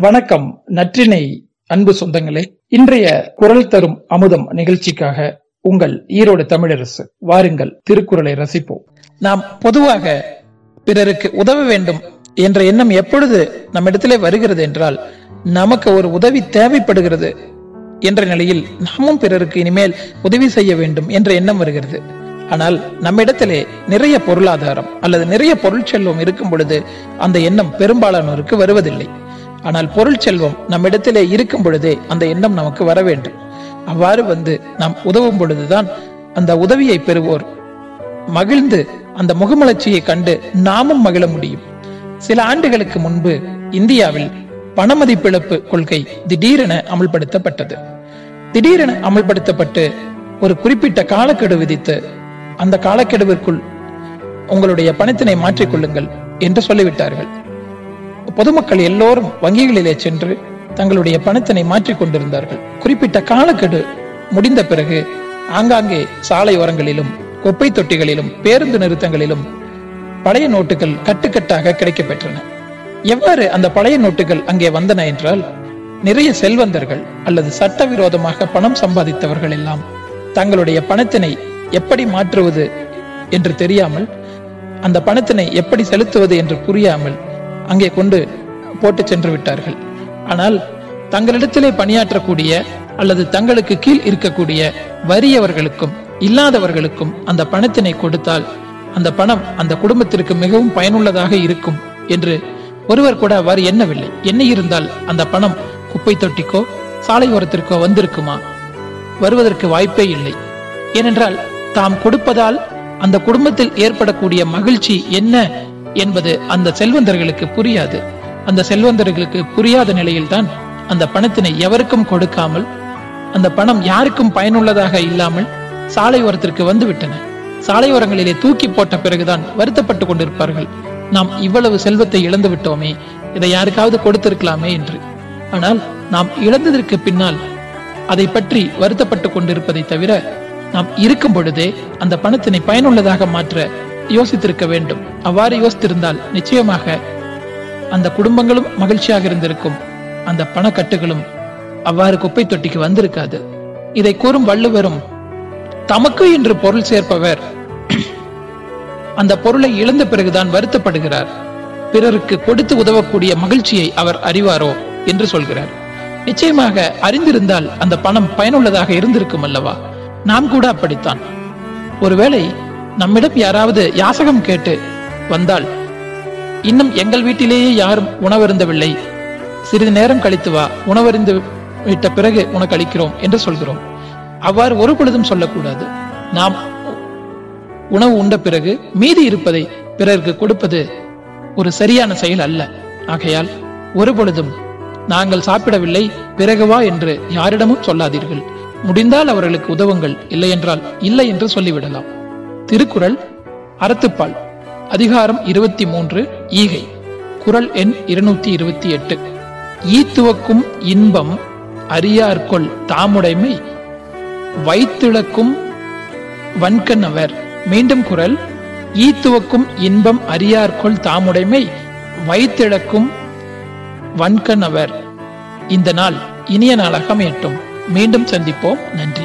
வணக்கம் நற்றினை அன்பு சொந்தங்களே. இன்றைய குரல் தரும் அமுதம் நிகழ்ச்சிக்காக உங்கள் ஈரோடு தமிழரசு வாருங்கள் திருக்குறளை ரசிப்போம். நாம் பொதுவாக பிறருக்கு உதவ வேண்டும் என்ற எண்ணம் எப்பொழுது நம்மிடத்திலே வருகிறது என்றால் நமக்கு ஒரு உதவி தேவைப்படுகிறது என்ற நிலையில் நாமும் பிறருக்கு இனிமேல் உதவி செய்ய வேண்டும் என்ற எண்ணம் வருகிறது. ஆனால் நம்மிடத்திலே நிறைய பொருளாதாரம் அல்லது நிறைய பொருள் செல்வம் இருக்கும் பொழுது அந்த எண்ணம் பெரும்பாலானோருக்கு வருவதில்லை. ஆனால் பொருள் செல்வம் நம்மிடத்திலே இருக்கும் பொழுதே அந்த எண்ணம் நமக்கு வர வேண்டும். அவ்வாறு வந்து நாம் உதவும் பொழுதுதான் அந்த உதவியை பெறுவோர். மகிழ்ந்து அந்த முகமலர்ச்சியை கண்டு நாமும் மகிழ முடியும். சில ஆண்டுகளுக்கு முன்பு இந்தியாவில் பணமதிப்பிழப்பு கொள்கை திடீரென அமல்படுத்தப்பட்டது. திடீரென அமல்படுத்தப்பட்டு ஒரு குறிப்பிட்ட காலக்கெடு விதித்து அந்த காலக்கெடுவிற்குள் உங்களுடைய பணத்தினை மாற்றிக்கொள்ளுங்கள் என்று சொல்லிவிட்டார்கள். பொதுமக்கள் எல்லோரும் வங்கிகளிலே சென்று தங்களுடைய பணத்தினை மாற்றிக் கொண்டிருந்தார்கள். குறிப்பிட்ட காலக்கெடு முடிந்த பிறகு ஆங்காங்கே சாலை ஓரங்களிலும் குப்பை தொட்டிகளிலும் பேருந்து நிறுத்தங்களிலும் பழைய நோட்டுகள் கட்டுக்கட்டாக கிடைக்கப்பெற்றன. எவ்வாறு அந்த பழைய நோட்டுகள் அங்கே வந்தன என்றால் நிறைய செல்வந்தர்கள் அல்லது சட்டவிரோதமாக பணம் சம்பாதித்தவர்கள் எல்லாம் தங்களுடைய பணத்தினை எப்படி மாற்றுவது என்று தெரியாமல் அந்த பணத்தினை எப்படி செலுத்துவது என்று புரியாமல் அங்கே கொண்டு போட்டு சென்று விட்டார்கள். ஆனால் தங்களிடத்திலே பணியாற்றக்கூடிய அல்லது தங்களுக்கு கீழ் இருக்கக்கூடிய வறியவர்களுக்கும் இல்லாதவர்களுக்கும் அந்த பணத்தினை கொடுத்தால் அந்த பணம் அந்த குடும்பத்திற்கு மிகவும் பயனுள்ளதாக இருக்கும் என்று ஒருவர் கூட அவ்வாறு எண்ணவில்லை. என்ன இருந்தால் அந்த பணம் குப்பை தொட்டிக்கோ சாலை ஓரத்திற்கோ வந்திருக்குமா? வருவதற்கு வாய்ப்பே இல்லை. ஏனென்றால் தாம் கொடுப்பதால் அந்த குடும்பத்தில் ஏற்படக்கூடிய மகிழ்ச்சி என்ன என்பது அந்த செல்வந்தர்களுக்கு புரியாது. அந்த செல்வந்தர்களுக்கு புரியாத நிலையில்தான் அந்த பணத்தினை எவருக்கும் கொடுக்காமல் அந்த பணம் யாருக்கும் பயனுள்ளதாக இல்லாமல் சாலை ஓரத்திற்கு வந்து விட்டன தூக்கி போட்ட பிறகுதான் வருத்தப்பட்டு கொண்டிருப்பார்கள். நாம் இவ்வளவு செல்வத்தை இழந்து விட்டோமே இதை யாருக்காவது கொடுத்திருக்கலாமே என்று. ஆனால் நாம் இழந்ததற்கு பின்னால் அதை பற்றி வருத்தப்பட்டு கொண்டிருப்பதை தவிர நாம் இருக்கும் பொழுதே அந்த பணத்தினை பயனுள்ளதாக மாற்ற யோசித்திருக்க வேண்டும். அவ்வாறு யோசித்திருந்தால் நிச்சயமாக அந்த குடும்பங்களும் மகிழ்ச்சியாக இருந்திருக்கும். அந்த பணக்கட்டுகளும் அவ்வாறு குப்பை தொட்டிக்கு வந்திருக்காது. இதை கூறும் வள்ளுவரும் தமக்கு என்று பொருள் சேர்ப்பவர். அந்த பொருளை இழந்த பிறகுதான் வருத்தப்படுகிறார். பிறருக்கு கொடுத்து உதவக்கூடிய மகிழ்ச்சியை அவர் அறிவாரோ? என்று சொல்கிறார். நிச்சயமாக அறிந்திருந்தால் அந்த பணம் பயனுள்ளதாக இருந்திருக்கும் அல்லவா? நாம் கூட அப்படித்தான். ஒருவேளை நம்மிடம் யாராவது யாசகம் கேட்டு வந்தால் இன்னும் எங்கள் வீட்டிலேயே யாரும் உணவருந்தவில்லை. சிறிது நேரம் கழித்து வா உணவருந்து விட்ட பிறகு உனக்கு அளிக்கிறோம் என்று சொல்கிறோம். அவ்வாறு ஒரு பொழுதும் சொல்லக்கூடாது. நாம் உணவு உண்ட பிறகு மீதி இருப்பதை பிறருக்கு கொடுப்பது ஒரு சரியான செயல் அல்ல. ஆகையால் ஒரு பொழுதும் நாங்கள் சாப்பிடவில்லை பிறகு வா என்று யாரிடமும் சொல்லாதீர்கள். முடிந்தால் அவர்களுக்கு உதவுங்கள் இல்லையென்றால் இல்லை என்று சொல்லிவிடலாம். திருக்குறள் அறத்துப்பால் அதிகாரம் இருபத்தி மூன்று ஈகை. குரல் எண் இருநூத்தி இருபத்தி எட்டு. ஈத்துவக்கும் இன்பம் அறியார்கொள் தாமுடைமை வைத்திழக்கும் வன்கண்ணவர் மீண்டும் குரல் ஈத்துவக்கும் இன்பம் அறியார்கொள் தாமுடைமை வைத்திழக்கும் வன்கண்ணவர் இந்த நாள் இனிய நாளாக அமையட்டும். மீண்டும் சந்திப்போம். நன்றி.